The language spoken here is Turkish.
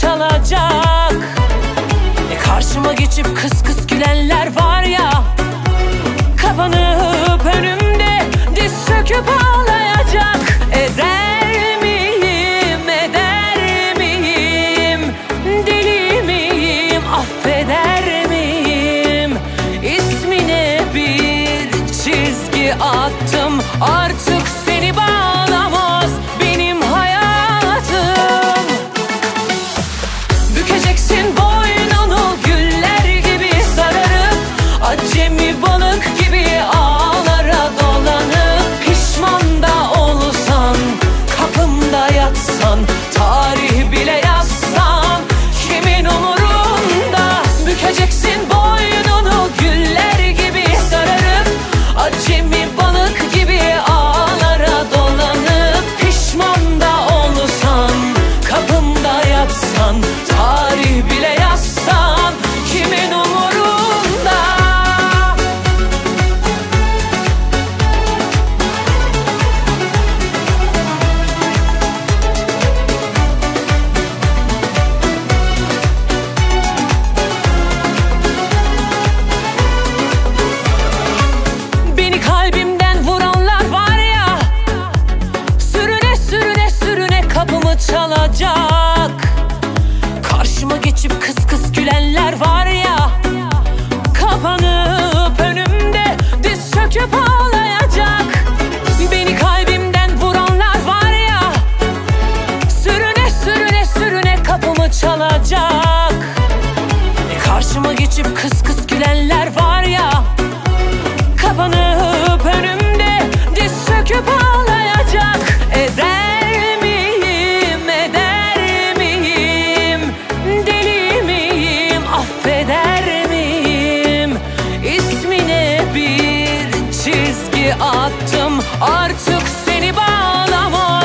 çalacak. E Karşıma geçip kıs kıs gülenler var ya. Kapanıp önümde diz söküp ağlayacak. Eder miyim, eder miyim? Deli miyim, affeder miyim? İsmine bir çizgi attım. Artık Geçip kıs kıs gülenler var ya. Kapanıp önümde diz söküp ağlayacak. Beni kalbimden vuranlar var ya. Sürüne sürüne sürüne kapımı çalacak. Karşıma geçip kıs kıs gülenler var ya. Kapanıp önümde diz söküp ağlayacak attım. Artık seni bağlamam.